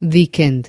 weekend.